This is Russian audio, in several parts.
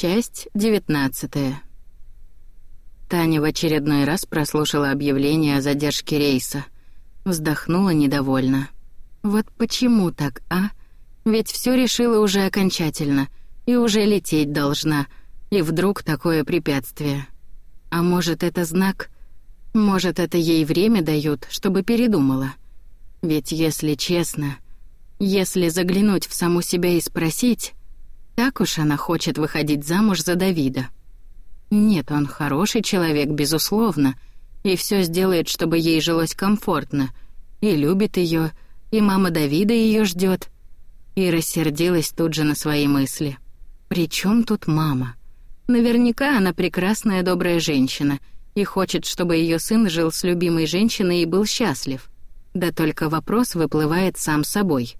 Часть девятнадцатая. Таня в очередной раз прослушала объявление о задержке рейса. Вздохнула недовольно. Вот почему так, а? Ведь все решила уже окончательно и уже лететь должна. И вдруг такое препятствие. А может, это знак? Может, это ей время дают, чтобы передумала? Ведь если честно, если заглянуть в саму себя и спросить, так уж она хочет выходить замуж за Давида. Нет, он хороший человек, безусловно, и все сделает, чтобы ей жилось комфортно, и любит ее, и мама Давида ее ждет. И рассердилась тут же на свои мысли. При чем тут мама? Наверняка она прекрасная добрая женщина и хочет, чтобы ее сын жил с любимой женщиной и был счастлив. Да только вопрос выплывает сам собой.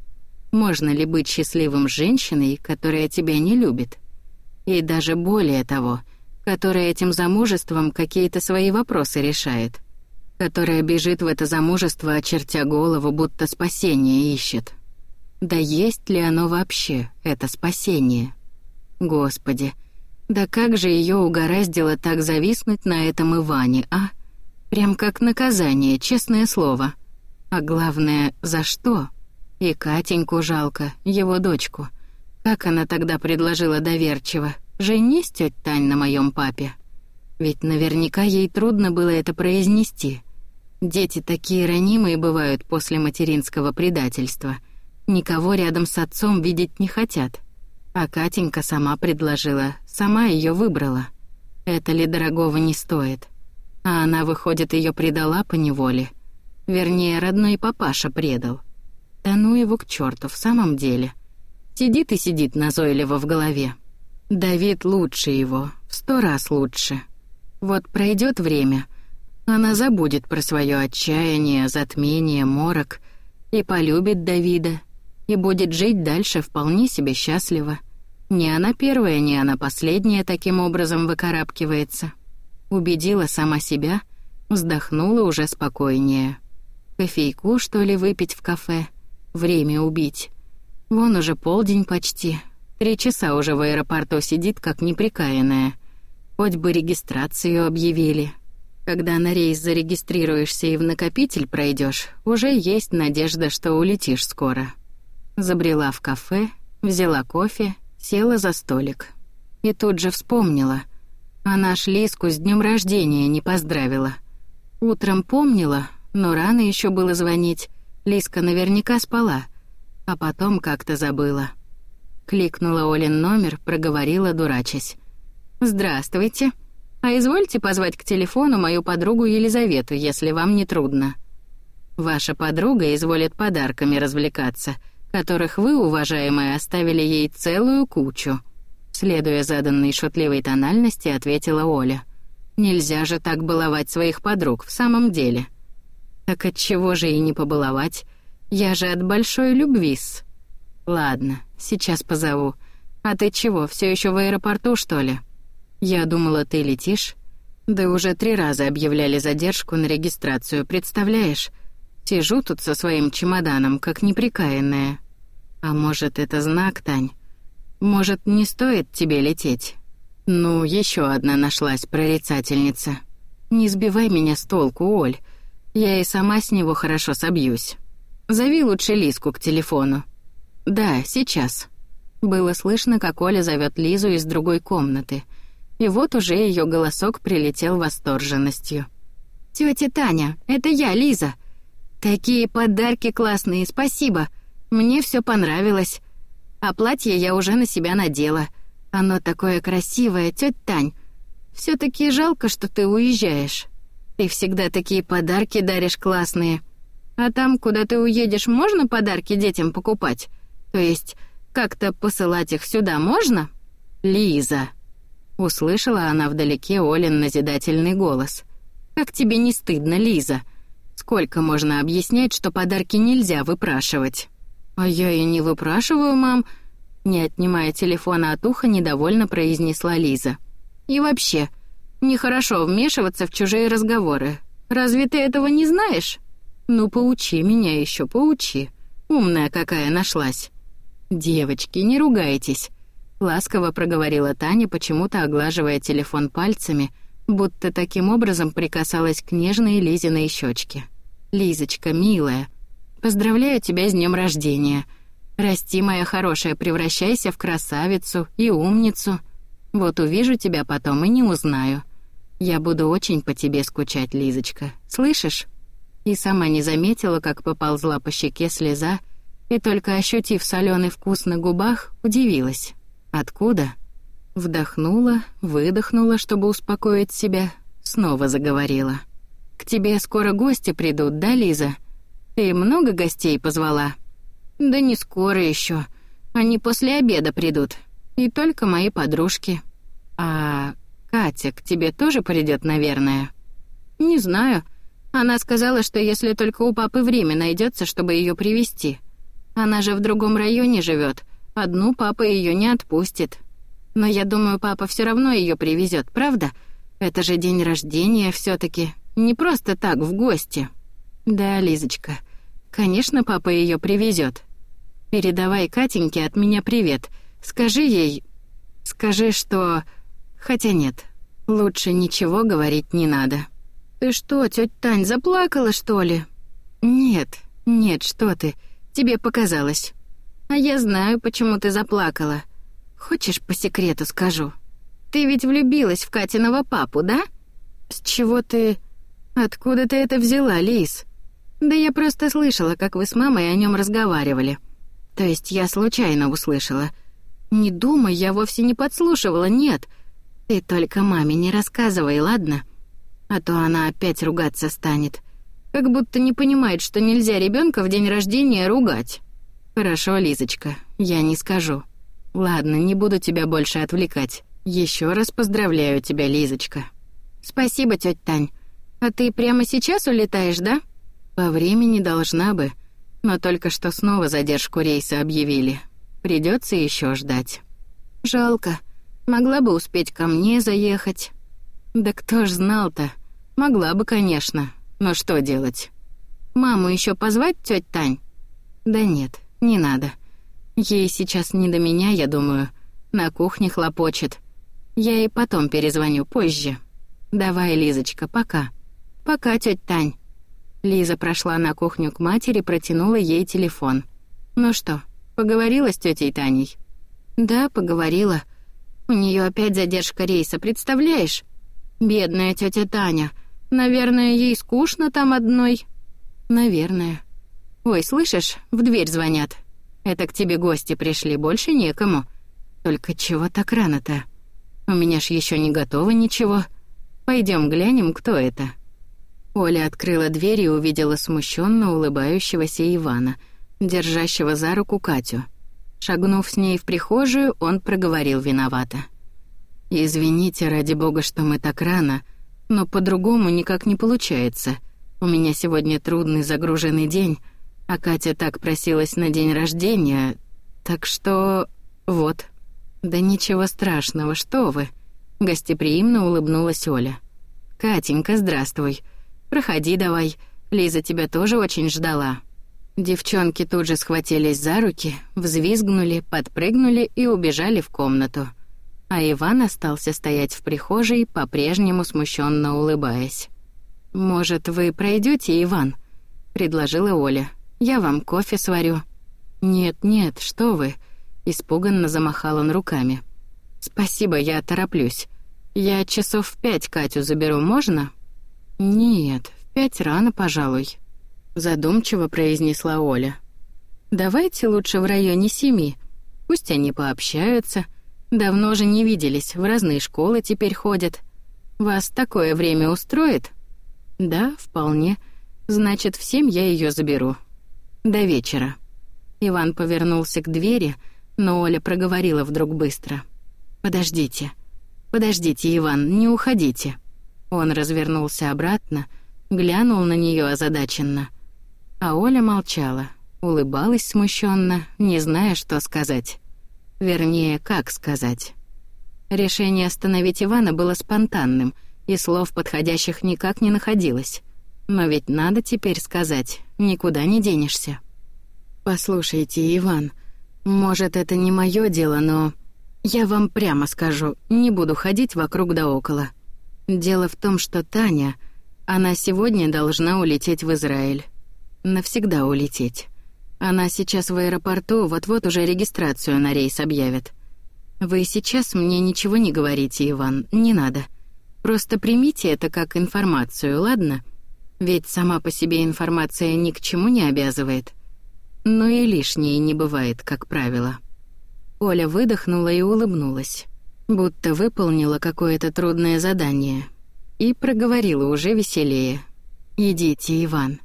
Можно ли быть счастливым женщиной, которая тебя не любит? И даже более того, которая этим замужеством какие-то свои вопросы решает, которая бежит в это замужество, очертя голову, будто спасение ищет. Да есть ли оно вообще, это спасение? Господи, да как же ее угораздило так зависнуть на этом Иване, а? Прям как наказание, честное слово. А главное, за что? И Катеньку жалко, его дочку. Как она тогда предложила доверчиво, «Женись, тётя Тань, на моем папе». Ведь наверняка ей трудно было это произнести. Дети такие ранимые бывают после материнского предательства. Никого рядом с отцом видеть не хотят. А Катенька сама предложила, сама ее выбрала. Это ли дорогого не стоит? А она, выходит, ее предала по неволе. Вернее, родной папаша предал. Да ну его к черту, в самом деле. Сидит и сидит назойливо в голове. Давид лучше его, в сто раз лучше. Вот пройдет время, она забудет про свое отчаяние, затмение, морок и полюбит Давида, и будет жить дальше вполне себе счастливо. Не она первая, не она последняя таким образом выкарабкивается. Убедила сама себя, вздохнула уже спокойнее. Кофейку, что ли, выпить в кафе? Время убить. Вон уже полдень почти, Три часа уже в аэропорту сидит, как неприкаянная. Хоть бы регистрацию объявили. Когда на рейс зарегистрируешься и в накопитель пройдешь, уже есть надежда, что улетишь скоро. Забрела в кафе, взяла кофе, села за столик. И тут же вспомнила. Она Шлиску с днем рождения не поздравила. Утром помнила, но рано еще было звонить. Лиска наверняка спала, а потом как-то забыла. Кликнула Олин номер, проговорила, дурачась. «Здравствуйте. А извольте позвать к телефону мою подругу Елизавету, если вам не трудно. Ваша подруга изволит подарками развлекаться, которых вы, уважаемая, оставили ей целую кучу». Следуя заданной шутливой тональности, ответила Оля. «Нельзя же так баловать своих подруг, в самом деле». «Так от чего же и не побаловать? Я же от большой любви-с». «Ладно, сейчас позову. А ты чего, все еще в аэропорту, что ли?» «Я думала, ты летишь». «Да уже три раза объявляли задержку на регистрацию, представляешь? Сижу тут со своим чемоданом, как неприкаянная. А может, это знак, Тань? Может, не стоит тебе лететь?» «Ну, еще одна нашлась прорицательница. Не сбивай меня с толку, Оль. Я и сама с него хорошо собьюсь. Зови лучше Лиску к телефону. «Да, сейчас». Было слышно, как Оля зовет Лизу из другой комнаты. И вот уже ее голосок прилетел восторженностью. «Тётя Таня, это я, Лиза. Такие подарки классные, спасибо. Мне все понравилось. А платье я уже на себя надела. Оно такое красивое, тётя Тань. все таки жалко, что ты уезжаешь. Ты всегда такие подарки даришь классные. А там, куда ты уедешь, можно подарки детям покупать?» То есть как-то посылать их сюда можно? Лиза. Услышала она вдалеке Олин назидательный голос. Как тебе не стыдно, Лиза? Сколько можно объяснять, что подарки нельзя выпрашивать? А я и не выпрашиваю, мам, не отнимая телефона от уха, недовольно произнесла Лиза. И вообще, нехорошо вмешиваться в чужие разговоры. Разве ты этого не знаешь? Ну, поучи меня еще, поучи. Умная какая нашлась. «Девочки, не ругайтесь. Ласково проговорила Таня, почему-то оглаживая телефон пальцами, будто таким образом прикасалась к нежной Лизиной щечке. «Лизочка, милая, поздравляю тебя с днем рождения. Расти, моя хорошая, превращайся в красавицу и умницу. Вот увижу тебя потом и не узнаю. Я буду очень по тебе скучать, Лизочка. Слышишь?» И сама не заметила, как поползла по щеке слеза, и только ощутив соленый вкус на губах, удивилась. Откуда? Вдохнула, выдохнула, чтобы успокоить себя, снова заговорила. «К тебе скоро гости придут, да, Лиза? Ты много гостей позвала?» «Да не скоро еще. Они после обеда придут. И только мои подружки. А Катя к тебе тоже придет, наверное?» «Не знаю. Она сказала, что если только у папы время найдется, чтобы ее привести. Она же в другом районе живет, Одну папа ее не отпустит. Но я думаю, папа все равно ее привезет, правда? Это же день рождения все таки не просто так в гости. Да, Лизочка, конечно, папа ее привезет. Передавай Катеньке от меня привет. Скажи ей... Скажи, что... Хотя нет, лучше ничего говорить не надо. Ты что, тетя Тань, заплакала, что ли? Нет, нет, что ты. Тебе показалось. А я знаю, почему ты заплакала. Хочешь, по секрету скажу? Ты ведь влюбилась в Катиного папу, да? С чего ты... Откуда ты это взяла, Лис? Да я просто слышала, как вы с мамой о нем разговаривали. То есть я случайно услышала. Не думай, я вовсе не подслушивала, нет. Ты только маме не рассказывай, ладно? А то она опять ругаться станет. Как будто не понимает, что нельзя ребенка в день рождения ругать. «Хорошо, Лизочка, я не скажу. Ладно, не буду тебя больше отвлекать. Еще раз поздравляю тебя, Лизочка». «Спасибо, тетя Тань. А ты прямо сейчас улетаешь, да?» «По времени должна бы, но только что снова задержку рейса объявили. Придется еще ждать». «Жалко. Могла бы успеть ко мне заехать». «Да кто ж знал-то? Могла бы, конечно. Но что делать?» «Маму еще позвать, тетя Тань?» «Да нет, «Не надо. Ей сейчас не до меня, я думаю. На кухне хлопочет. Я ей потом перезвоню, позже. Давай, Лизочка, пока. Пока, тетя Тань». Лиза прошла на кухню к матери, протянула ей телефон. «Ну что, поговорила с тетей Таней?» «Да, поговорила. У нее опять задержка рейса, представляешь? Бедная тетя Таня. Наверное, ей скучно там одной». «Наверное». «Ой, слышишь, в дверь звонят. Это к тебе гости пришли, больше некому. Только чего так рано-то? У меня ж еще не готово ничего. Пойдем глянем, кто это». Оля открыла дверь и увидела смущенно улыбающегося Ивана, держащего за руку Катю. Шагнув с ней в прихожую, он проговорил виновато. «Извините, ради бога, что мы так рано, но по-другому никак не получается. У меня сегодня трудный загруженный день, а Катя так просилась на день рождения, так что... вот. Да ничего страшного, что вы. Гостеприимно улыбнулась Оля. Катенька, здравствуй. Проходи давай. Лиза тебя тоже очень ждала. Девчонки тут же схватились за руки, взвизгнули, подпрыгнули и убежали в комнату. А Иван остался стоять в прихожей, по-прежнему смущенно улыбаясь. «Может, вы пройдете, Иван?» — предложила Оля. Я вам кофе сварю». «Нет, нет, что вы!» Испуганно замахал он руками. «Спасибо, я тороплюсь. Я часов в пять Катю заберу, можно?» «Нет, в пять рано, пожалуй», — задумчиво произнесла Оля. «Давайте лучше в районе семи. Пусть они пообщаются. Давно же не виделись, в разные школы теперь ходят. Вас такое время устроит?» «Да, вполне. Значит, в семь я ее заберу. До вечера». Иван повернулся к двери, но Оля проговорила вдруг быстро. «Подождите. Подождите, Иван, не уходите». Он развернулся обратно, глянул на нее озадаченно. А Оля молчала, улыбалась смущенно, не зная, что сказать. Вернее, как сказать. Решение остановить Ивана было спонтанным, и слов подходящих никак не находилось. Но ведь надо теперь сказать, никуда не денешься. Послушайте, Иван, может, это не мое дело, но Я вам прямо скажу, не буду ходить вокруг да около. Дело в том, что Таня, она сегодня должна улететь в Израиль. Навсегда улететь. Она сейчас в аэропорту, вот-вот уже регистрацию на рейс объявят. Вы сейчас мне ничего не говорите, Иван, не надо. Просто примите это как информацию, ладно? Ведь сама по себе информация ни к чему не обязывает. Но и лишней не бывает, как правило. Оля выдохнула и улыбнулась, будто выполнила какое-то трудное задание. И проговорила уже веселее. «Идите, Иван.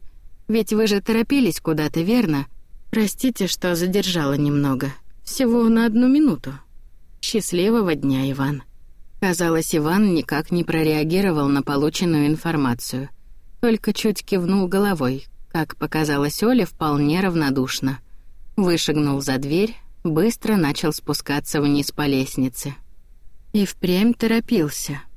Ведь вы же торопились куда-то, верно? Простите, что задержала немного. Всего на одну минуту. Счастливого дня, Иван». Казалось, Иван никак не прореагировал на полученную информацию. Только чуть кивнул головой, как показалось Оле, вполне равнодушно. Вышагнул за дверь, быстро начал спускаться вниз по лестнице. И впрямь торопился —